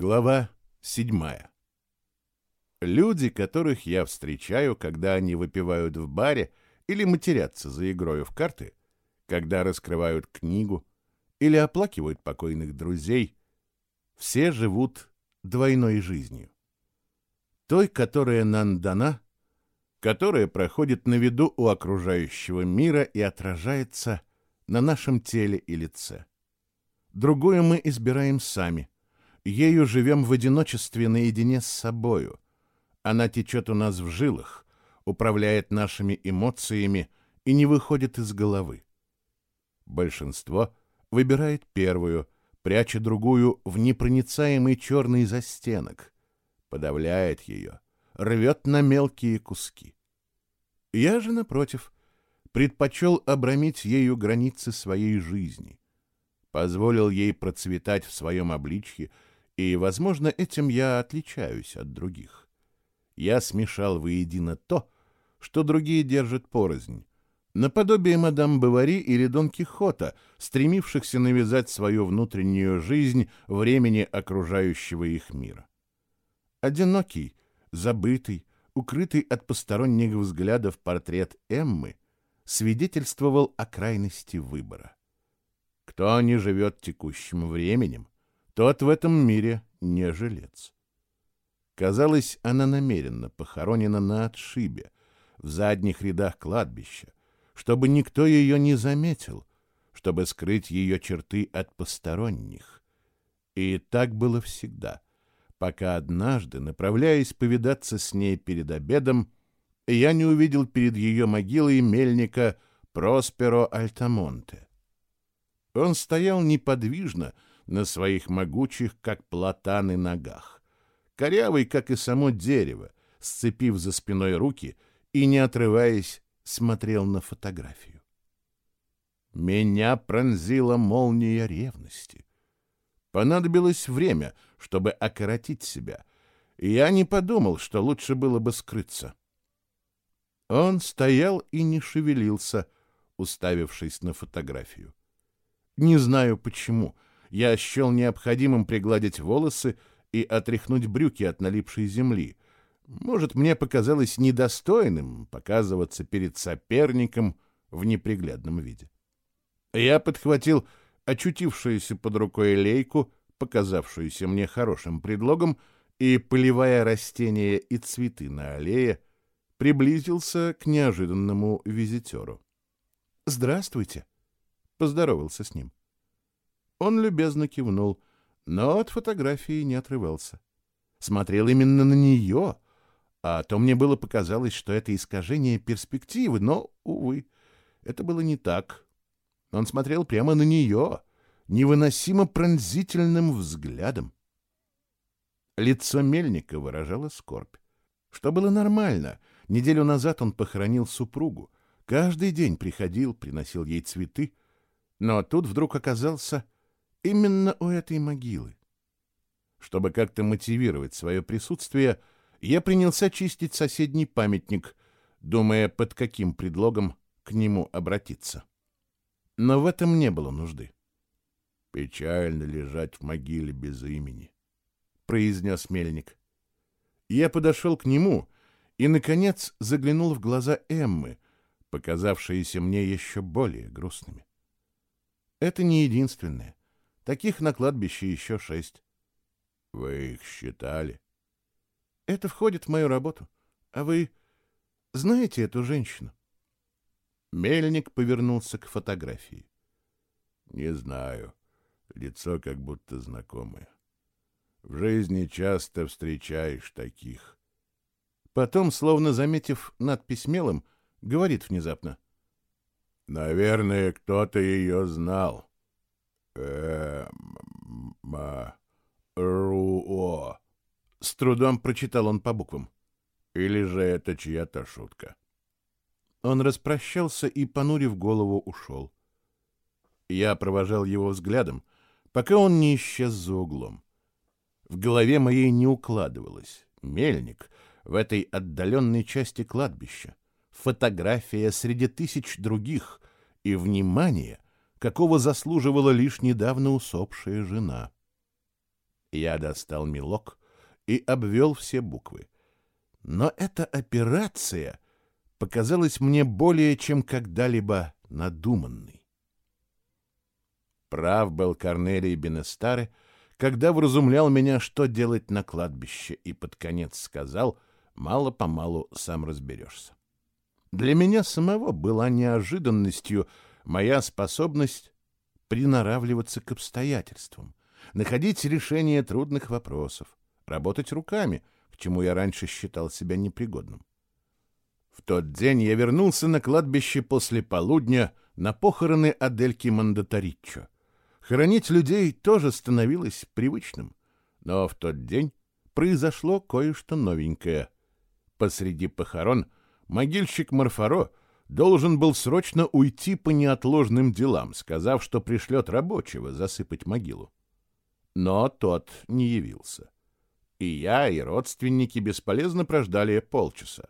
Глава седьмая. Люди, которых я встречаю, когда они выпивают в баре или матерятся за игрою в карты, когда раскрывают книгу или оплакивают покойных друзей, все живут двойной жизнью. Той, которая нам дана, которая проходит на виду у окружающего мира и отражается на нашем теле и лице. Другую мы избираем сами – Ею живем в одиночестве наедине с собою. Она течет у нас в жилах, управляет нашими эмоциями и не выходит из головы. Большинство выбирает первую, пряча другую в непроницаемый черный застенок, подавляет ее, рвет на мелкие куски. Я же, напротив, предпочел обрамить ею границы своей жизни, позволил ей процветать в своем обличье и, возможно, этим я отличаюсь от других. Я смешал воедино то, что другие держат порознь, наподобие мадам Бавари или Дон Кихота, стремившихся навязать свою внутреннюю жизнь времени окружающего их мира. Одинокий, забытый, укрытый от посторонних взглядов портрет Эммы свидетельствовал о крайности выбора. Кто не живет текущим временем, тот в этом мире не жилец. Казалось, она намеренно похоронена на отшибе, в задних рядах кладбища, чтобы никто ее не заметил, чтобы скрыть ее черты от посторонних. И так было всегда, пока однажды, направляясь повидаться с ней перед обедом, я не увидел перед ее могилой мельника Просперо Альтамонте. Он стоял неподвижно, на своих могучих, как платаны, ногах. Корявый, как и само дерево, сцепив за спиной руки и, не отрываясь, смотрел на фотографию. Меня пронзила молния ревности. Понадобилось время, чтобы окоротить себя, и я не подумал, что лучше было бы скрыться. Он стоял и не шевелился, уставившись на фотографию. Не знаю почему — я счел необходимым пригладить волосы и отряхнуть брюки от налипшей земли. Может, мне показалось недостойным показываться перед соперником в неприглядном виде. Я подхватил очутившуюся под рукой лейку, показавшуюся мне хорошим предлогом, и, поливая растения и цветы на аллее, приблизился к неожиданному визитеру. «Здравствуйте!» — поздоровался с ним. Он любезно кивнул, но от фотографии не отрывался. Смотрел именно на нее, а то мне было показалось, что это искажение перспективы, но, увы, это было не так. Он смотрел прямо на нее, невыносимо пронзительным взглядом. Лицо Мельника выражало скорбь. Что было нормально. Неделю назад он похоронил супругу. Каждый день приходил, приносил ей цветы. Но тут вдруг оказался Именно у этой могилы. Чтобы как-то мотивировать свое присутствие, я принялся чистить соседний памятник, думая, под каким предлогом к нему обратиться. Но в этом не было нужды. «Печально лежать в могиле без имени», — произнес мельник. Я подошел к нему и, наконец, заглянул в глаза Эммы, показавшиеся мне еще более грустными. Это не единственное. Таких на кладбище еще шесть. Вы их считали? Это входит в мою работу. А вы знаете эту женщину? Мельник повернулся к фотографии. Не знаю. Лицо как будто знакомое. В жизни часто встречаешь таких. Потом, словно заметив надпись мелом, говорит внезапно. Наверное, кто-то ее знал. Руо. С трудом прочитал он по буквам. Или же это чья-то шутка? Он распрощался и, понурив голову, ушел. Я провожал его взглядом, пока он не исчез за углом. В голове моей не укладывалось. Мельник в этой отдаленной части кладбища, фотография среди тысяч других и внимание — какого заслуживала лишь недавно усопшая жена. Я достал мелок и обвел все буквы. Но эта операция показалась мне более чем когда-либо надуманной. Прав был Корнелий Бенестаре, когда вразумлял меня, что делать на кладбище, и под конец сказал, мало-помалу сам разберешься. Для меня самого была неожиданностью моя способность приноравливаться к обстоятельствам, находить решение трудных вопросов, работать руками, к чему я раньше считал себя непригодным. В тот день я вернулся на кладбище после полудня на похороны Адельки Мандаториччо. Хоронить людей тоже становилось привычным. Но в тот день произошло кое-что новенькое. Посреди похорон могильщик Марфаро должен был срочно уйти по неотложным делам, сказав, что пришлет рабочего засыпать могилу. Но тот не явился. И я, и родственники бесполезно прождали полчаса.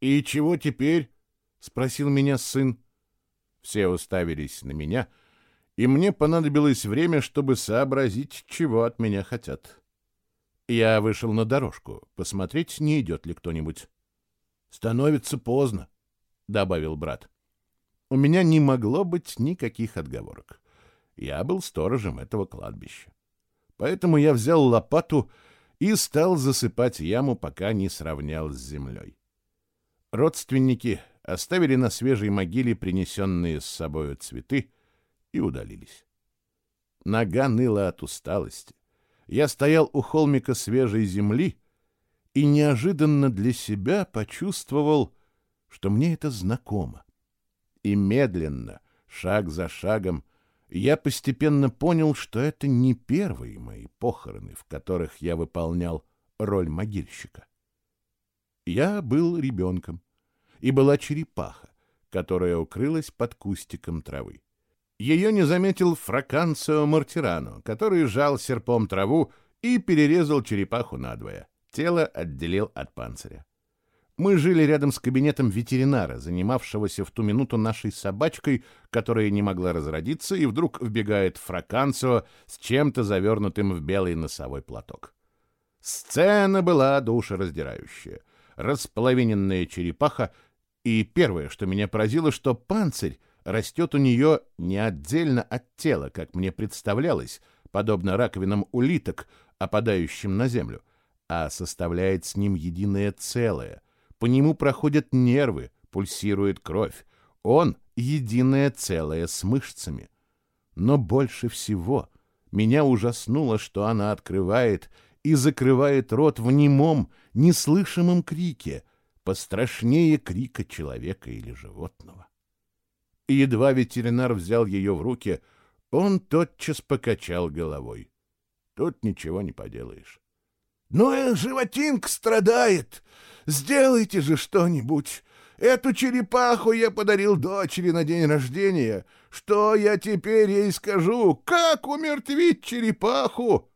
«И чего теперь?» — спросил меня сын. Все уставились на меня, и мне понадобилось время, чтобы сообразить, чего от меня хотят. Я вышел на дорожку, посмотреть, не идет ли кто-нибудь. «Становится поздно», — добавил брат. У меня не могло быть никаких отговорок. Я был сторожем этого кладбища. Поэтому я взял лопату и стал засыпать яму, пока не сравнял с землей. Родственники оставили на свежей могиле принесенные с собою цветы и удалились. Нога ныла от усталости. Я стоял у холмика свежей земли и неожиданно для себя почувствовал, что мне это знакомо. И медленно, шаг за шагом, я постепенно понял, что это не первые мои похороны, в которых я выполнял роль могильщика. Я был ребенком, и была черепаха, которая укрылась под кустиком травы. Ее не заметил Фраканцио Мартирано, который жал серпом траву и перерезал черепаху надвое. Тело отделил от панциря. Мы жили рядом с кабинетом ветеринара, занимавшегося в ту минуту нашей собачкой, которая не могла разродиться, и вдруг вбегает Фраканцио с чем-то завернутым в белый носовой платок. Сцена была душераздирающая. Располовиненная черепаха и первое, что меня поразило, что панцирь растет у нее не отдельно от тела, как мне представлялось, подобно раковинам улиток, опадающим на землю, а составляет с ним единое целое. По нему проходят нервы, пульсирует кровь. Он — единое целое с мышцами. Но больше всего меня ужаснуло, что она открывает и закрывает рот в немом, неслышимом крике — пострашнее крика человека или животного. Едва ветеринар взял ее в руки, он тотчас покачал головой. Тут ничего не поделаешь. «Ну, животинка страдает! Сделайте же что-нибудь! Эту черепаху я подарил дочери на день рождения. Что я теперь ей скажу? Как умертвить черепаху?»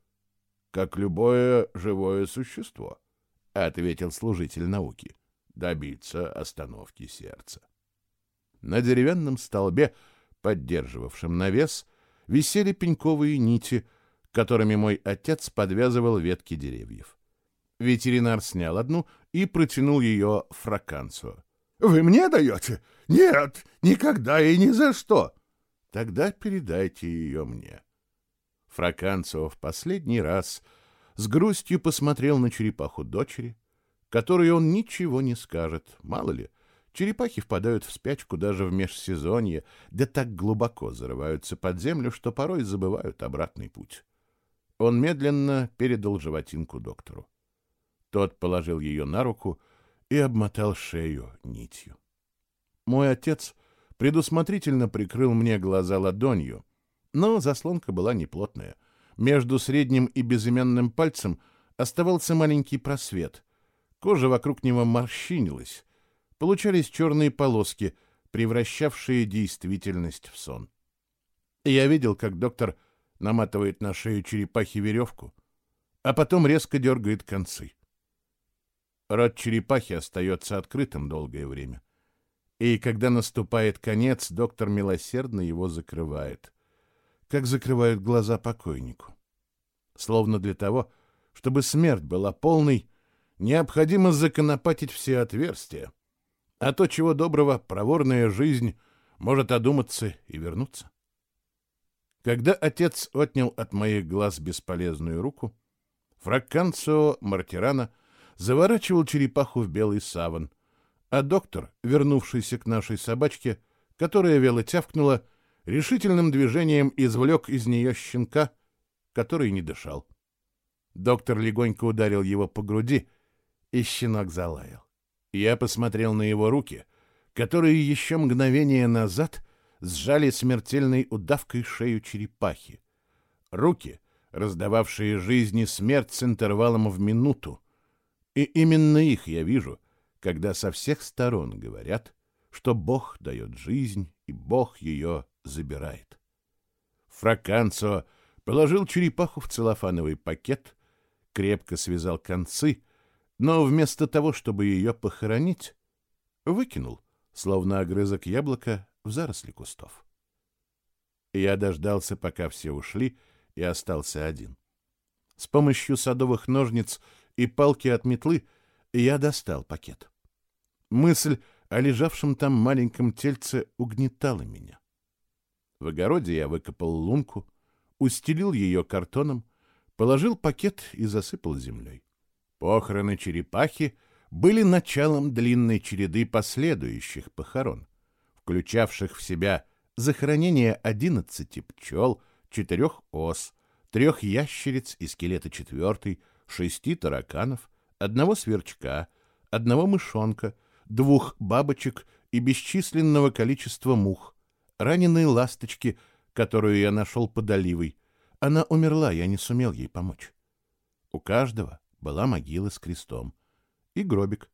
«Как любое живое существо», — ответил служитель науки добиться остановки сердца. На деревянном столбе, поддерживавшем навес, висели пеньковые нити, которыми мой отец подвязывал ветки деревьев. Ветеринар снял одну и протянул ее фраканцу. — Вы мне даете? Нет, никогда и ни за что. — Тогда передайте ее мне. Фраканцо в последний раз с грустью посмотрел на черепаху дочери, которой он ничего не скажет. Мало ли, черепахи впадают в спячку даже в межсезонье, да так глубоко зарываются под землю, что порой забывают обратный путь. Он медленно передал животинку доктору. Тот положил ее на руку и обмотал шею нитью. Мой отец предусмотрительно прикрыл мне глаза ладонью, но заслонка была неплотная. Между средним и безымянным пальцем оставался маленький просвет, Кожа вокруг него морщинилась. Получались черные полоски, превращавшие действительность в сон. я видел, как доктор наматывает на шею черепахи веревку, а потом резко дергает концы. Рот черепахи остается открытым долгое время. И когда наступает конец, доктор милосердно его закрывает, как закрывают глаза покойнику. словно для того, чтобы смерть была полной, необходимо законопатить все отверстия, а то, чего доброго, проворная жизнь может одуматься и вернуться. Когда отец отнял от моих глаз бесполезную руку, Фракканцио Мартирана заворачивал черепаху в белый саван, а доктор, вернувшийся к нашей собачке, которая вело тявкнула, решительным движением извлек из нее щенка, который не дышал. Доктор легонько ударил его по груди, и щенок залаял. Я посмотрел на его руки, которые еще мгновение назад сжали смертельной удавкой шею черепахи. Руки, раздававшие жизни смерть с интервалом в минуту. И именно их я вижу, когда со всех сторон говорят, что Бог дает жизнь, и Бог ее забирает. Фраканцо положил черепаху в целлофановый пакет, крепко связал концы, но вместо того, чтобы ее похоронить, выкинул, словно огрызок яблока, в заросли кустов. Я дождался, пока все ушли, и остался один. С помощью садовых ножниц и палки от метлы я достал пакет. Мысль о лежавшем там маленьком тельце угнетала меня. В огороде я выкопал лунку, устелил ее картоном, положил пакет и засыпал землей. Похороны черепахи были началом длинной череды последующих похорон, включавших в себя захоронение одиннадцати пчел, четырех ос, трех ящериц и скелета четвертой, шести тараканов, одного сверчка, одного мышонка, двух бабочек и бесчисленного количества мух, раненой ласточки, которую я нашел под оливой. Она умерла, я не сумел ей помочь. У каждого была могила с крестом и гробик.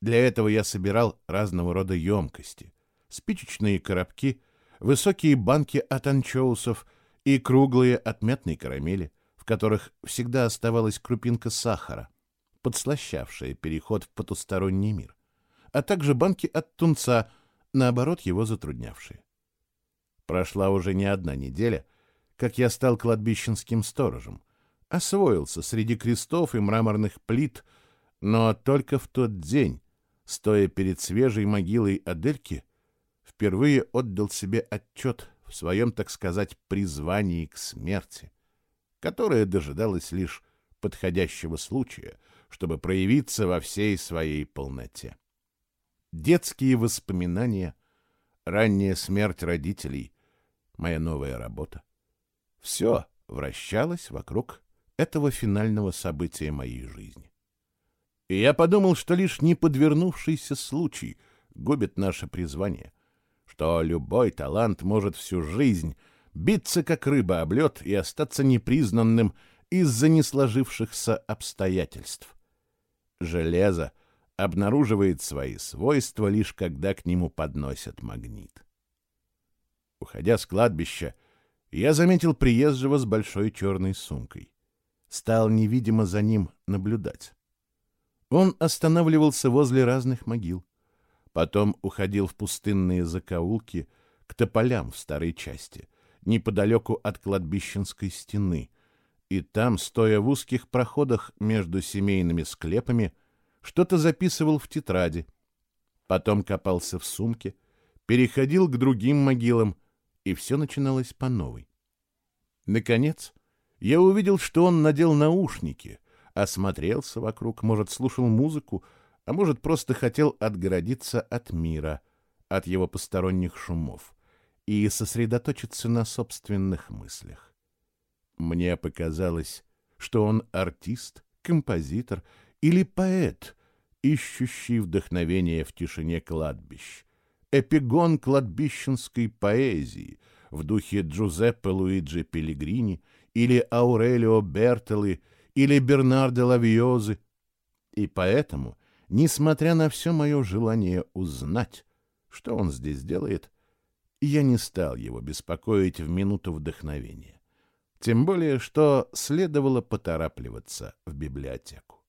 Для этого я собирал разного рода емкости, спичечные коробки, высокие банки от анчоусов и круглые от мятной карамели, которых всегда оставалась крупинка сахара, подслащавшая переход в потусторонний мир, а также банки от тунца, наоборот, его затруднявшие. Прошла уже не одна неделя, как я стал кладбищенским сторожем, освоился среди крестов и мраморных плит, но только в тот день, стоя перед свежей могилой Адельки, впервые отдал себе отчет в своем, так сказать, призвании к смерти, которое дожидалось лишь подходящего случая, чтобы проявиться во всей своей полноте. Детские воспоминания, ранняя смерть родителей, моя новая работа — все вращалось вокруг этого финального события моей жизни. И я подумал, что лишь неподвернувшийся случай губит наше призвание, что любой талант может всю жизнь биться как рыба об лед и остаться непризнанным из-за несложившихся обстоятельств. Железо обнаруживает свои свойства лишь когда к нему подносят магнит. Уходя с кладбища, я заметил приезжего с большой черной сумкой стал невидимо за ним наблюдать. Он останавливался возле разных могил, потом уходил в пустынные закоулки к тополям в старой части, неподалеку от кладбищенской стены, и там, стоя в узких проходах между семейными склепами, что-то записывал в тетради, потом копался в сумке, переходил к другим могилам, и все начиналось по новой. Наконец, я увидел, что он надел наушники, осмотрелся вокруг, может, слушал музыку, а может, просто хотел отгородиться от мира, от его посторонних шумов и сосредоточиться на собственных мыслях. Мне показалось, что он артист, композитор или поэт, ищущий вдохновение в тишине кладбищ, эпигон кладбищенской поэзии в духе Джузеппе Луиджи Пелигрини — или Аурелио Бертелы, или Бернардо Лавиозы. И поэтому, несмотря на все мое желание узнать, что он здесь делает, я не стал его беспокоить в минуту вдохновения. Тем более, что следовало поторапливаться в библиотеку.